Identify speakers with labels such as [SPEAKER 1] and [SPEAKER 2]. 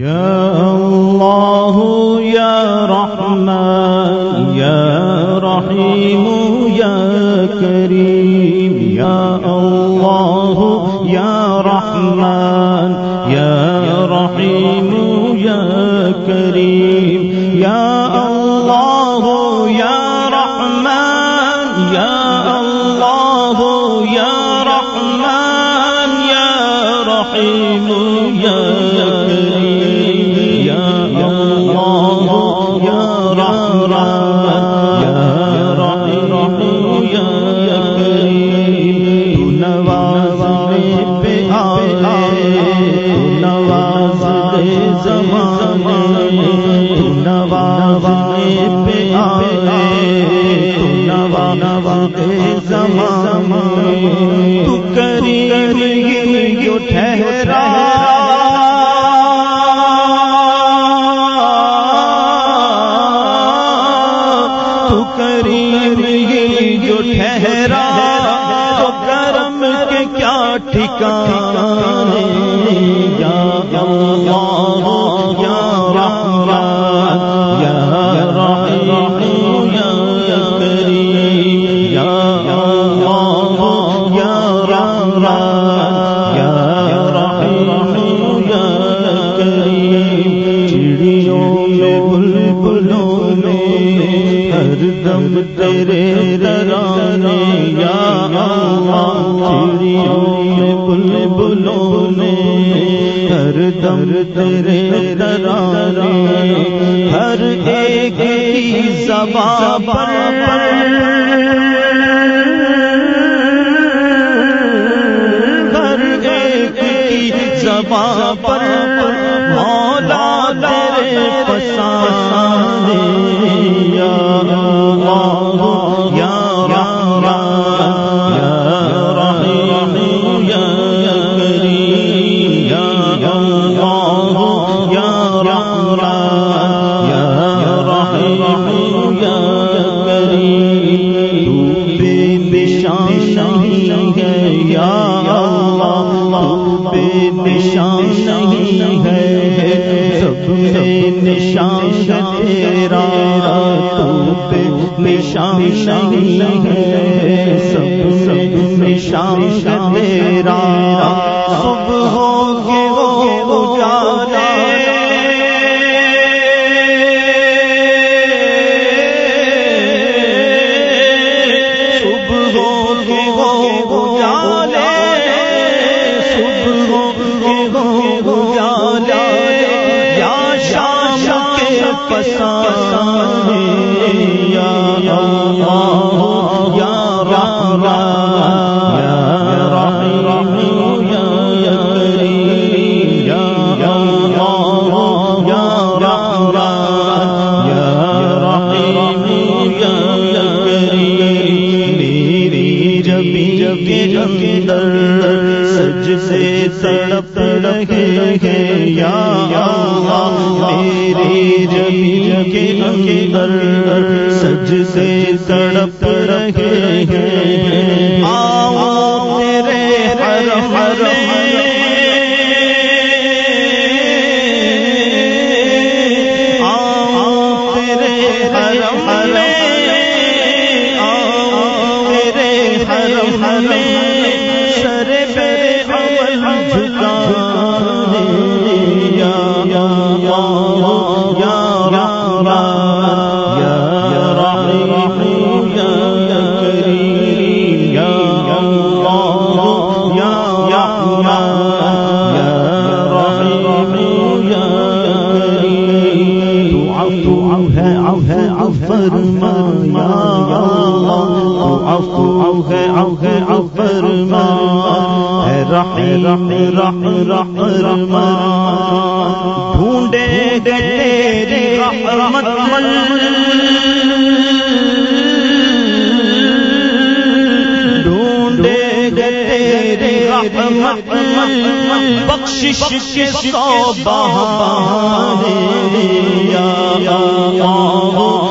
[SPEAKER 1] يا الله يا رحمن، يا رحيم، يا كريم، يا الله يا رحمن، يا رحيم، يا كريم، يا الله يا رحمن، يا الله يا رحمن، يا رحيم، يا زمانے تو نواز پہ آئے، تو نواز دے زمانے تو کریم یہ ٹھہرا۔ تو کریم یہ جو ٹھہرا۔ تو کرم کے کیا ٹھکانے ہر دم تیرے ترانے یا اللہ، چڑیوں میں بلبلوں میں ہر دم تیرے ترانے، ہر ایک کی زبان پر ہر ایک کی پر نشان تیرا تو بے نشان نہیں ہے سب سب نشان تیرا۔ ربی کے اندر سج سے تڑپ رہے ہیں یا اللہ میری ربی کے اندر سج سے تڑپ رہے ہیں۔ آؤ تیرے حرم میں اللہ تو عفو ہے عفو فرما ہے رحیم رحم رحم رحمان ڈھونڈے گے تیری رحمت ڈھونڈے گے تیری رحمت بخشش کے سو بہانے یا اللہ۔